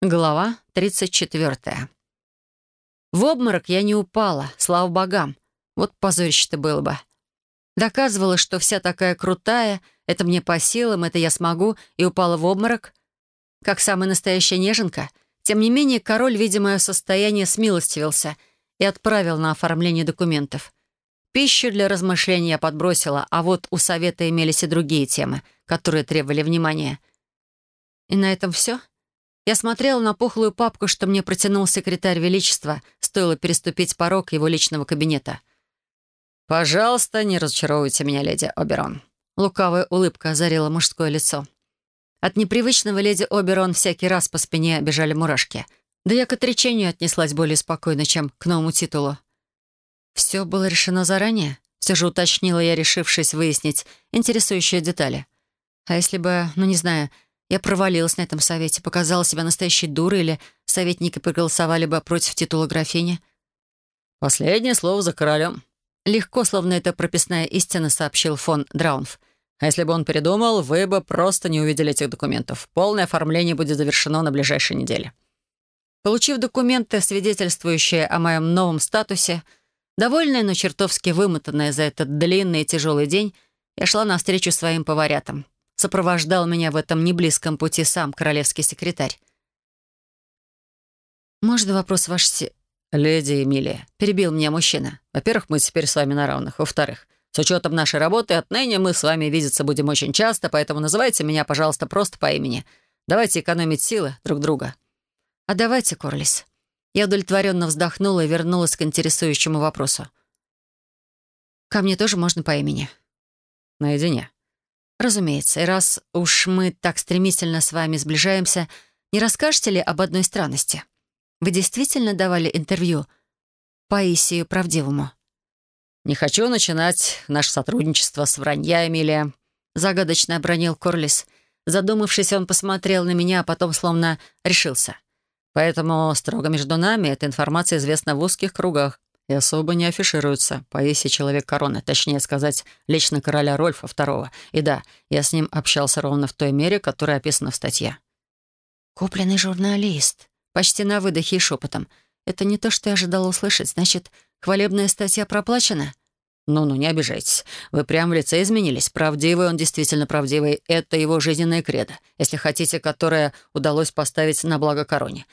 Глава 34. В обморок я не упала, слава богам. Вот позорище-то было бы. Доказывала, что вся такая крутая, это мне по силам, это я смогу, и упала в обморок. Как самая настоящая неженка. Тем не менее, король, видя мое состояние, смилостивился и отправил на оформление документов. Пищу для размышлений я подбросила, а вот у совета имелись и другие темы, которые требовали внимания. И на этом все? — я смотрела на пухлую папку, что мне протянул секретарь Величества, стоило переступить порог его личного кабинета. «Пожалуйста, не разочаровывайте меня, леди Оберон». Лукавая улыбка озарила мужское лицо. От непривычного леди Оберон всякий раз по спине бежали мурашки. Да я к отречению отнеслась более спокойно, чем к новому титулу. Все было решено заранее. Все же уточнила я, решившись выяснить интересующие детали. А если бы, ну не знаю, я провалилась на этом совете, показала себя настоящей дурой или советники проголосовали бы против титула графини. «Последнее слово за королем», — легко, словно это прописная истина, сообщил фон Драунф. «А если бы он передумал, вы бы просто не увидели этих документов. Полное оформление будет завершено на ближайшей неделе». Получив документы, свидетельствующие о моем новом статусе, довольная, но чертовски вымотанная за этот длинный и тяжелый день, я шла навстречу своим поварятам — сопровождал меня в этом неблизком пути сам королевский секретарь. «Можно вопрос ваш се...» «Леди Эмилия», — перебил меня мужчина. «Во-первых, мы теперь с вами на равных. Во-вторых, с учетом нашей работы, отныне мы с вами видеться будем очень часто, поэтому называйте меня, пожалуйста, просто по имени. Давайте экономить силы друг друга». «А давайте, Корлис». Я удовлетворенно вздохнула и вернулась к интересующему вопросу. «Ко мне тоже можно по имени?» «Наедине», «Разумеется, и раз уж мы так стремительно с вами сближаемся, не расскажете ли об одной странности? Вы действительно давали интервью Паисию Правдивому?» «Не хочу начинать наше сотрудничество с вранья, Эмилия», — загадочно обронил Корлис. Задумавшись, он посмотрел на меня, а потом словно решился. «Поэтому строго между нами эта информация известна в узких кругах и особо не афишируются. Поэсия «Человек короны», точнее сказать, лично короля Рольфа II. И да, я с ним общался ровно в той мере, которая описана в статье. «Купленный журналист», почти на выдохе и шепотом. «Это не то, что я ожидала услышать. Значит, хвалебная статья проплачена?» «Ну-ну, не обижайтесь. Вы прямо в лице изменились. Правдивый он действительно правдивый. Это его жизненная кредо, если хотите, которое удалось поставить на благо короне.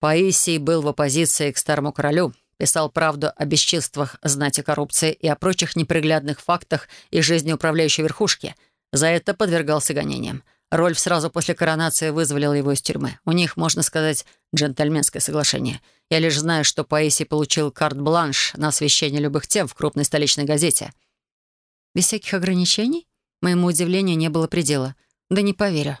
Паисий был в оппозиции к старому королю, писал правду о бесчинствах знати коррупции и о прочих неприглядных фактах из жизни управляющей верхушки. За это подвергался гонениям. Рольф сразу после коронации вызволил его из тюрьмы. У них, можно сказать, джентльменское соглашение. Я лишь знаю, что Паисий получил карт-бланш на освещение любых тем в крупной столичной газете. Без всяких ограничений? Моему удивлению не было предела. Да не поверю.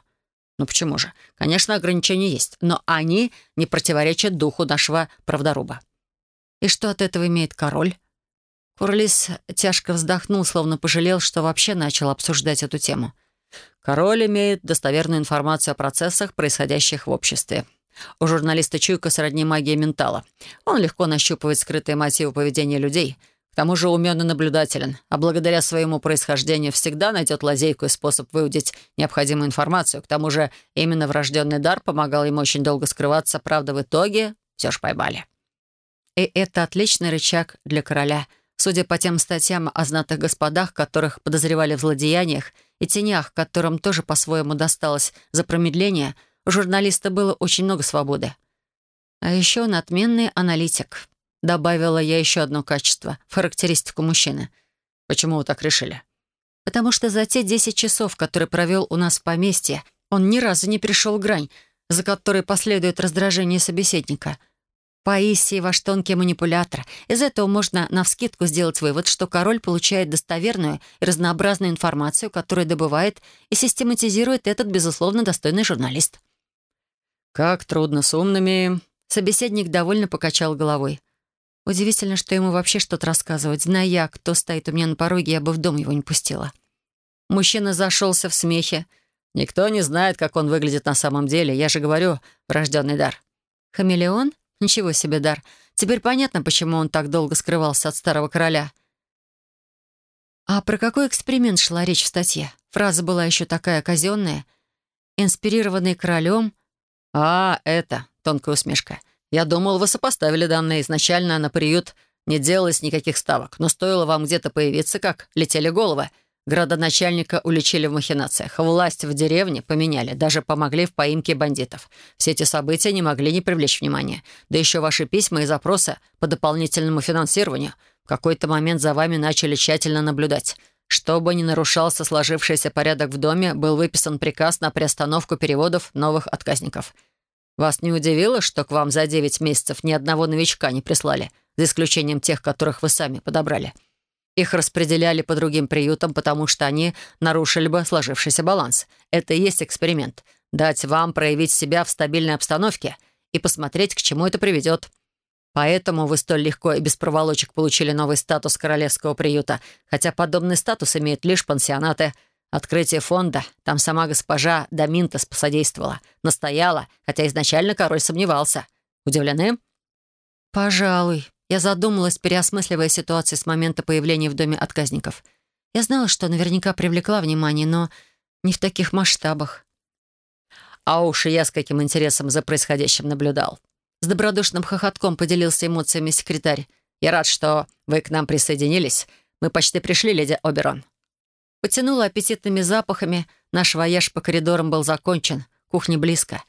Ну почему же? Конечно, ограничения есть, но они не противоречат духу нашего правдоруба. И что от этого имеет король? Курлис тяжко вздохнул, словно пожалел, что вообще начал обсуждать эту тему. Король имеет достоверную информацию о процессах, происходящих в обществе. У журналиста чуйка сродни магии ментала. Он легко нащупывает скрытые мотивы поведения людей, к тому же умен и наблюдателен, а благодаря своему происхождению всегда найдет лазейку и способ выудить необходимую информацию. К тому же именно врожденный дар помогал ему очень долго скрываться, правда, в итоге все же поймали. И это отличный рычаг для короля. Судя по тем статьям о знатых господах, которых подозревали в злодеяниях, и тенях, которым тоже по-своему досталось за промедление, у журналиста было очень много свободы. А еще он отменный аналитик. Добавила я еще одно качество в характеристику мужчины. Почему вы так решили? Потому что за те 10 часов, которые провел у нас в поместье, он ни разу не перешел грань, за которой последует раздражение собеседника — Паисий ваш тонкий манипулятор. Из этого можно навскидку сделать вывод, что король получает достоверную и разнообразную информацию, которую добывает и систематизирует этот, безусловно, достойный журналист. «Как трудно с умными...» Собеседник довольно покачал головой. Удивительно, что ему вообще что-то рассказывать. Зная я, кто стоит у меня на пороге, я бы в дом его не пустила. Мужчина зашелся в смехе. «Никто не знает, как он выглядит на самом деле. Я же говорю, врожденный дар». «Хамелеон?» Ничего себе дар. Теперь понятно, почему он так долго скрывался от старого короля. А про какой эксперимент шла речь в статье? Фраза была еще такая казенная. Инспирированный королем, «А, это...» — тонкая усмешка. «Я думал, вы сопоставили данные. Изначально на приют не делалось никаких ставок, но стоило вам где-то появиться, как летели головы. Градоначальника уличили в махинациях. Власть в деревне поменяли, даже помогли в поимке бандитов. Все эти события не могли не привлечь внимания. Да еще ваши письма и запросы по дополнительному финансированию. В какой-то момент за вами начали тщательно наблюдать. Чтобы не нарушался сложившийся порядок в доме, был выписан приказ на приостановку переводов новых отказников. Вас не удивило, что к вам за 9 месяцев ни одного новичка не прислали, за исключением тех, которых вы сами подобрали?» Их распределяли по другим приютам, потому что они нарушили бы сложившийся баланс. Это и есть эксперимент. Дать вам проявить себя в стабильной обстановке и посмотреть, к чему это приведет. Поэтому вы столь легко и без проволочек получили новый статус королевского приюта, хотя подобный статус имеют лишь пансионаты. Открытие фонда, там сама госпожа Доминтес посодействовала, настояла, хотя изначально король сомневался. Удивлены? «Пожалуй», я задумалась, переосмысливая ситуацию с момента появления в доме отказников. Я знала, что наверняка привлекла внимание, но не в таких масштабах. А уж и я с каким интересом за происходящим наблюдал. С добродушным хохотком поделился эмоциями секретарь. «Я рад, что вы к нам присоединились. Мы почти пришли, леди Оберон». Потянуло аппетитными запахами. Наш вояж по коридорам был закончен. Кухня близко.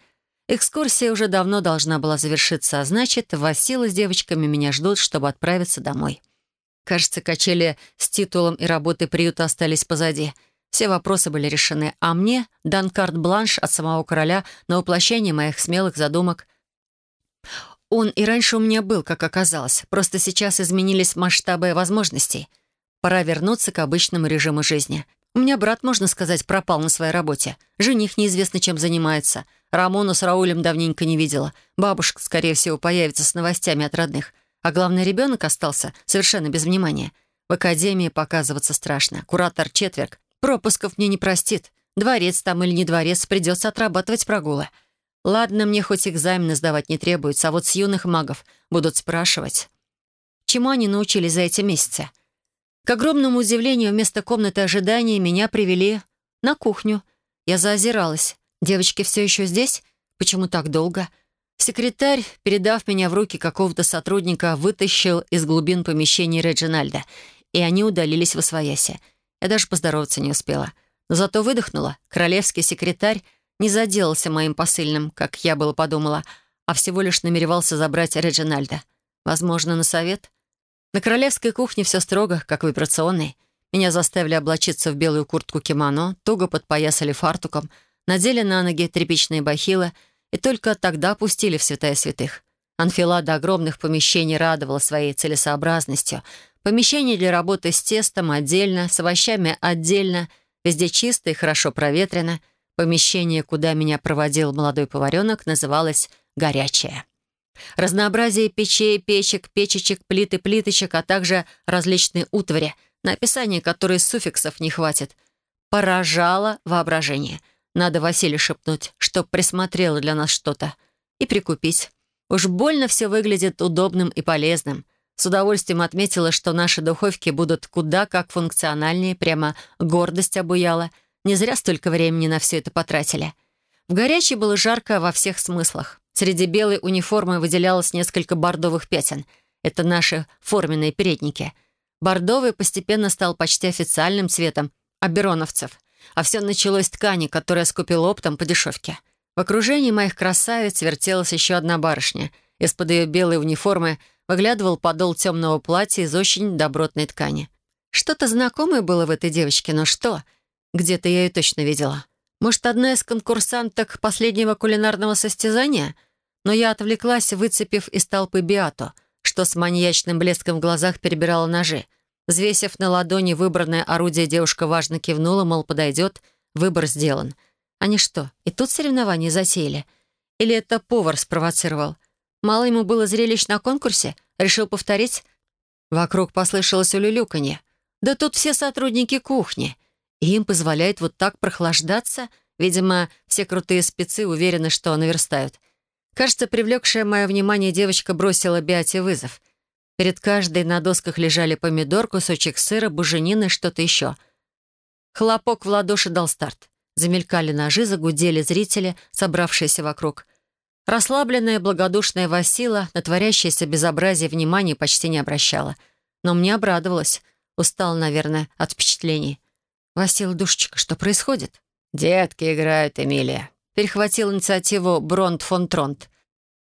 Экскурсия уже давно должна была завершиться, а значит, Васила с девочками меня ждут, чтобы отправиться домой. Кажется, качели с титулом и работой приюта остались позади. Все вопросы были решены, а мне дан карт-бланш от самого короля на воплощение моих смелых задумок. Он и раньше у меня был, как оказалось, просто сейчас изменились масштабы возможностей. Пора вернуться к обычному режиму жизни. У меня брат, можно сказать, пропал на своей работе. Жених неизвестно чем занимается. Рамону с Раулем давненько не видела. Бабушка, скорее всего, появится с новостями от родных. А главный ребенок остался совершенно без внимания. В академии показываться страшно. Куратор Четверг пропусков мне не простит. Дворец там или не дворец, придется отрабатывать прогулы. Ладно, мне хоть экзамены сдавать не требуется, а вот с юных магов будут спрашивать. Чему они научились за эти месяцы? К огромному удивлению, вместо комнаты ожидания меня привели на кухню. Я заозиралась. Девочки все еще здесь? Почему так долго? Секретарь, передав меня в руки какого-то сотрудника, вытащил из глубин помещения Реджинальда, и они удалились в освояси. Я даже поздороваться не успела. Но зато выдохнула. Королевский секретарь не заделался моим посыльным, как я было подумала, а всего лишь намеревался забрать Реджинальда. Возможно, на совет? На королевской кухне все строго, как в операционной. Меня заставили облачиться в белую куртку-кимоно, туго подпоясали фартуком, надели на ноги тряпичные бахилы и только тогда пустили в святая святых. Анфилада огромных помещений радовала своей целесообразностью. Помещение для работы с тестом отдельно, с овощами отдельно, везде чисто и хорошо проветрено. Помещение, куда меня проводил молодой поваренок, называлось «горячее». Разнообразие печей, печек, печечек, плит и плиточек, а также различные утвари, на описание которой суффиксов не хватит. Поражало воображение. Надо Василию шепнуть, чтоб присмотрела для нас что-то. И прикупить. Уж больно все выглядит удобным и полезным. С удовольствием отметила, что наши духовки будут куда как функциональнее, прямо гордость обуяла. Не зря столько времени на все это потратили. В горячей было жарко во всех смыслах. Среди белой униформы выделялось несколько бордовых пятен. Это наши форменные передники. Бордовый постепенно стал почти официальным цветом абероновцев. А все началось с ткани, которую я скупил оптом по дешевке. В окружении моих красавиц вертелась еще одна барышня. Из-под ее белой униформы выглядывал подол темного платья из очень добротной ткани. Что-то знакомое было в этой девочке, но что? Где-то я ее точно видела. Может, одна из конкурсанток последнего кулинарного состязания? Но я отвлеклась, выцепив из толпы Биату, что с маньячным блеском в глазах перебирала ножи. Взвесив на ладони выбранное орудие, девушка важно кивнула, мол, подойдет, выбор сделан. Они что, и тут соревнования затеяли? Или это повар спровоцировал? Мало ему было зрелищ на конкурсе? Решил повторить? Вокруг послышалось улюлюканье. Да тут все сотрудники кухни. И им позволяет вот так прохлаждаться? Видимо, все крутые спецы уверены, что наверстают. Кажется, привлекшая мое внимание девочка бросила Биате вызов. Перед каждой на досках лежали помидор, кусочек сыра, буженины что-то еще. Хлопок в ладоши дал старт. Замелькали ножи, загудели зрители, собравшиеся вокруг. Расслабленная, благодушная Васила на творящееся безобразие внимания почти не обращала. Но мне обрадовалась. Устала, наверное, от впечатлений. «Васила, душечка, что происходит?» «Детки играют, Эмилия», — перехватил инициативу Бронт фон Тронт.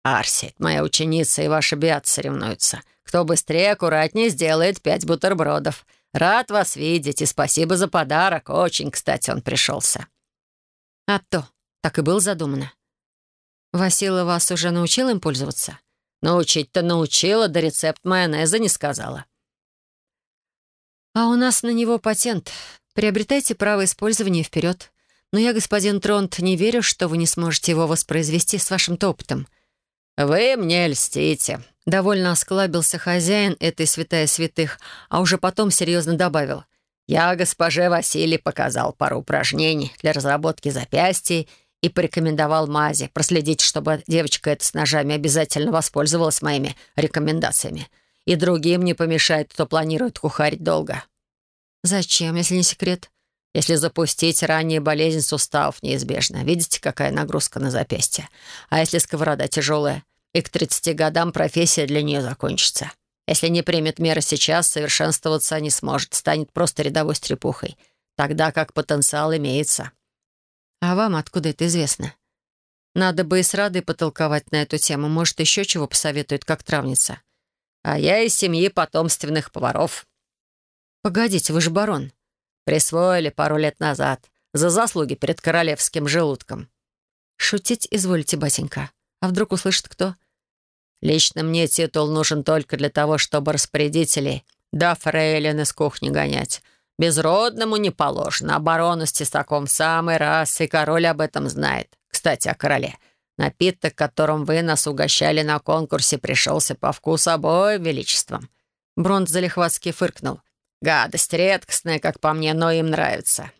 «Арси, моя ученица и ваша Беат соревнуются. Кто быстрее, аккуратнее сделает пять бутербродов. Рад вас видеть и спасибо за подарок. Очень, кстати, он пришелся». «А то, так и было задумано. Васила вас уже научил им пользоваться?» «Научить-то научила, да рецепт майонеза не сказала». «А у нас на него патент. Приобретайте право использования вперед. Но я, господин Тронт, не верю, что вы не сможете его воспроизвести с вашим-то опытом». «Вы мне льстите», — довольно осклабился хозяин этой святая святых, а уже потом серьезно добавил. «Я госпоже Василий показал пару упражнений для разработки запястий и порекомендовал мази. Проследить, чтобы девочка эта с ножами обязательно воспользовалась моими рекомендациями. И другим не помешает, кто планирует кухарить долго». «Зачем, если не секрет?» «Если запустить, ранняя болезнь суставов неизбежна. Видите, какая нагрузка на запястье? А если сковорода тяжелая? И к 30 годам профессия для нее закончится. Если не примет меры сейчас, совершенствоваться не сможет, станет просто рядовой стрепухой. Тогда как потенциал имеется». «А вам откуда это известно?» «Надо бы и с Радой потолковать на эту тему. Может, еще чего посоветует, как травница?» «А я из семьи потомственных поваров». «Погодите, вы же барон». «Присвоили пару лет назад. За заслуги перед королевским желудком». «Шутить изволите, батенька. А вдруг услышит кто?» «Лично мне титул нужен только для того, чтобы распорядителей да фрейлин из кухни гонять. Безродному не положено, а с тесаком в самый раз, и король об этом знает. Кстати, о короле. Напиток, которым вы нас угощали на конкурсе, пришелся по вкусу обоим величеством». Бронт залихватски фыркнул. «Гадость редкостная, как по мне, но им нравится.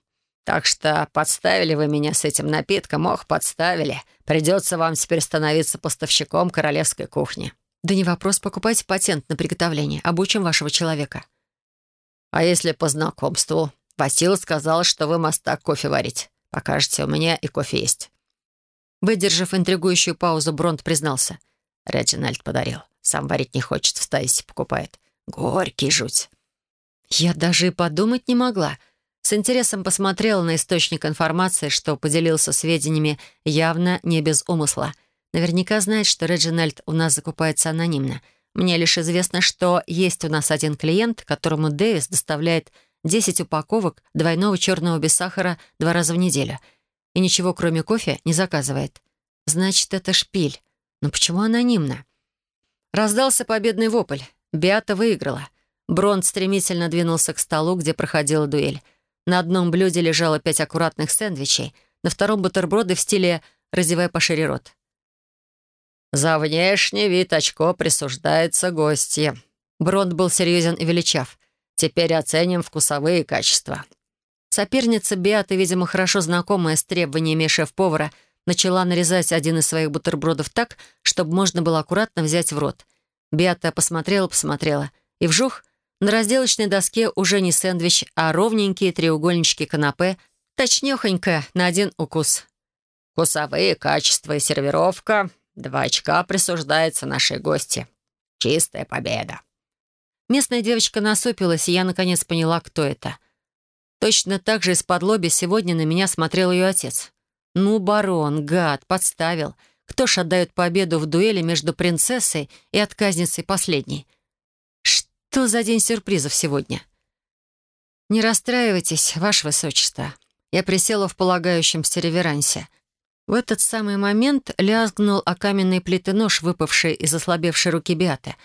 Так что подставили вы меня с этим напитком, ох, подставили. Придется вам теперь становиться поставщиком королевской кухни». «Да не вопрос, покупайте патент на приготовление. Обучим вашего человека». А если по знакомству? Васила сказал, что вы мастак кофе варить. Покажете, у меня и кофе есть». Выдержав интригующую паузу, Бронт признался. Реджинальд подарил. Сам варить не хочет, в Стайсе покупает. Горький жуть. Я даже и подумать не могла. С интересом посмотрела на источник информации, что поделился сведениями явно не без умысла. Наверняка знает, что Реджинальд у нас закупается анонимно — мне лишь известно, что есть у нас один клиент, которому Дэвис доставляет 10 упаковок двойного черного без сахара два раза в неделю. И ничего, кроме кофе, не заказывает. Значит, это шпиль. Но почему анонимно? Раздался победный вопль. Биата выиграла. Бронт стремительно двинулся к столу, где проходила дуэль. На одном блюде лежало пять аккуратных сэндвичей, на втором — бутерброды в стиле «разевай пошире рот». «За внешний вид очко присуждается гостье». Бронт был серьезен и величав. «Теперь оценим вкусовые качества». Соперница Беата, видимо, хорошо знакомая с требованиями шеф-повара, начала нарезать один из своих бутербродов так, чтобы можно было аккуратно взять в рот. Беата посмотрела-посмотрела, и вжух, на разделочной доске уже не сэндвич, а ровненькие треугольнички канапе, точнёхонько, на один укус. «Вкусовые качества и сервировка Два очка присуждается нашей гости. Чистая победа. Местная девочка насупилась, и я наконец поняла, кто это. Точно так же из-под лоби сегодня на меня смотрел ее отец. Ну, барон, гад, подставил. Кто ж отдает победу в дуэли между принцессой и отказницей последней? Что за день сюрпризов сегодня? Не расстраивайтесь, ваше высочество. Я присела в полагающемся реверансе. В этот самый момент лязгнул о каменные плиты нож, выпавший из ослабевшей руки Биаты.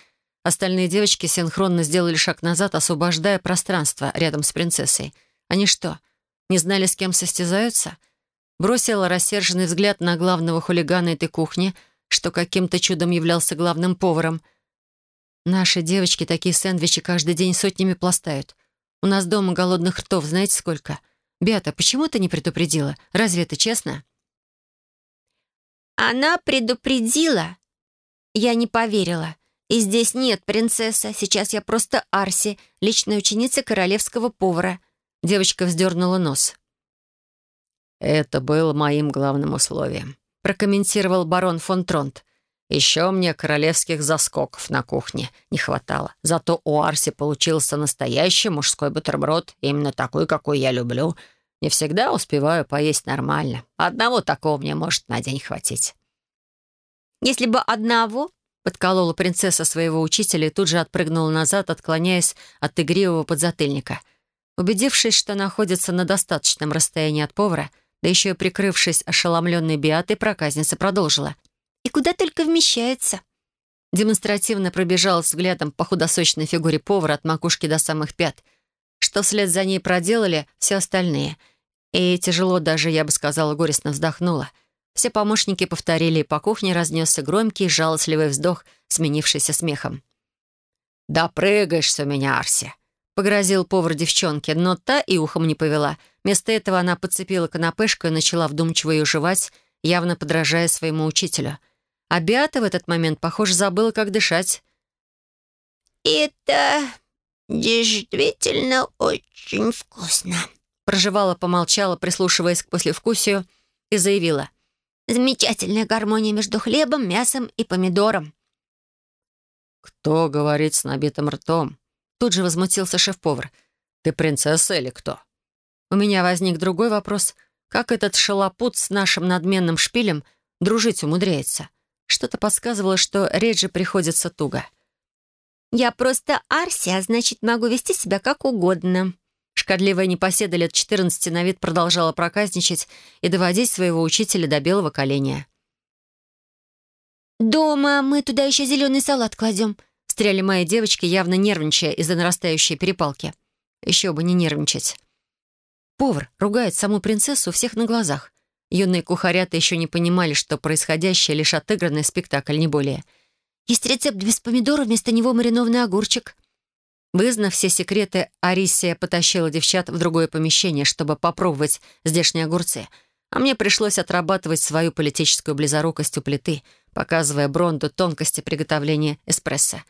Остальные девочки синхронно сделали шаг назад, освобождая пространство рядом с принцессой. Они что, не знали, с кем состязаются? Бросила рассерженный взгляд на главного хулигана этой кухни, что каким-то чудом являлся главным поваром. Наши девочки такие сэндвичи каждый день сотнями пластают. У нас дома голодных ртов знаете сколько? Беата, почему ты не предупредила? Разве это честно?» Она предупредила. Я не поверила. И здесь нет принцесса. Сейчас я просто Арси, личная ученица королевского повара. Девочка вздернула нос. Это было моим главным условием. прокомментировал барон фон Тронт. «Еще мне королевских заскоков на кухне не хватало. Зато у Арси получился настоящий мужской бутерброд, именно такой, какой я люблю. Не всегда успеваю поесть нормально. Одного такого мне может на день хватить». «Если бы одного, Подколола принцесса своего учителя и тут же отпрыгнула назад, отклоняясь от игривого подзатыльника. Убедившись, что находится на достаточном расстоянии от повара, да еще и прикрывшись ошеломленной биатой, проказница продолжила. «И куда только вмещается?» Демонстративно пробежалась взглядом по худосочной фигуре повара от макушки до самых пят, что вслед за ней проделали все остальные. И тяжело даже, я бы сказала, горестно вздохнула — все помощники повторили, и по кухне разнесся громкий, жалостливый вздох, сменившийся смехом. «Да прыгаешься у меня, Арси!» — погрозил повар девчонке, но та и ухом не повела. Вместо этого она подцепила канапешку и начала вдумчиво ее жевать, явно подражая своему учителю. А Беата в этот момент, похоже, забыла, как дышать. «Это действительно очень вкусно», — проживала, помолчала, прислушиваясь к послевкусию, и заявила — Замечательная гармония между хлебом, мясом и помидором. «Кто говорит с набитым ртом?» Тут же возмутился шеф-повар. «Ты принцесса или кто?» У меня возник другой вопрос. Как этот шалопут с нашим надменным шпилем дружить умудряется? Что-то подсказывало, что Реджи приходится туго. «Я просто Арси, а значит, могу вести себя как угодно», Шкодливая непоседа лет 14 на вид продолжала проказничать и доводить своего учителя до белого коленя. «Дома мы туда еще зеленый салат кладем», — встряли мои девочки, явно нервничая из-за нарастающей перепалки. Еще бы не нервничать. Повар ругает саму принцессу у всех на глазах. Юные кухарята еще не понимали, что происходящее лишь отыгранный спектакль, не более. «Есть рецепт без помидоров, вместо него маринованный огурчик», Вызнав все секреты, Арисия потащила девчат в другое помещение, чтобы попробовать здешние огурцы. А мне пришлось отрабатывать свою политическую близорукость у плиты, показывая Бронду тонкости приготовления эспрессо.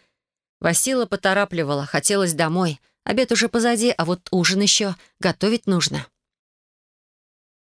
Васила поторапливала, хотелось домой. Обед уже позади, а вот ужин еще готовить нужно.